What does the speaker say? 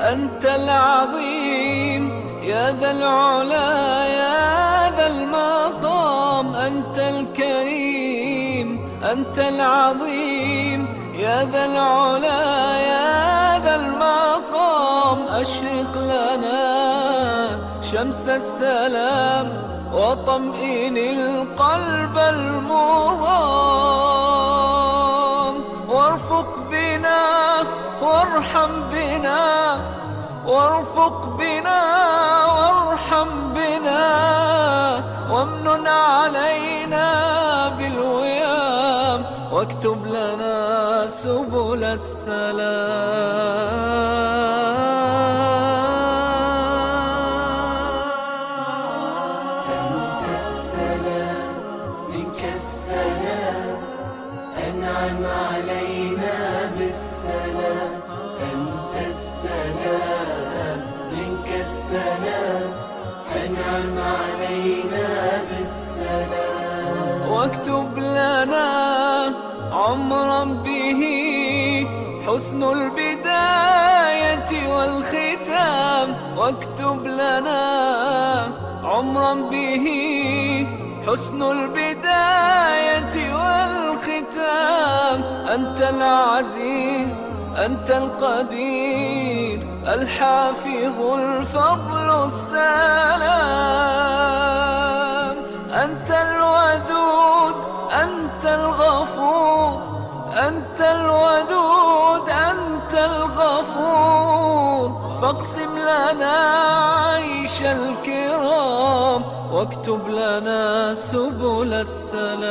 أنت العظيم يا ذا العلا يا ذا المقام أنت الكريم أنت العظيم يا ذا العلا يا ذا المقام. أشرق لنا شمس السلام وطمئن القلب المغام وارحم بنا وارفق بنا وارحم بنا وامنن علينا بالويام واكتب لنا سبل السلام. السلام أنعم علينا بالسلام. أنعم علينا بالسلام. واكتب لنا عمرا به حسن البداية والختام. واكتب لنا عمرا به حسن البداية والختام. أنت العزيز أنت القدير الحافظ الفضل السلام. الغفور أنت الودود أنت الغفور. فاقسم لنا عيش الكرام واكتب لنا سبل السلام.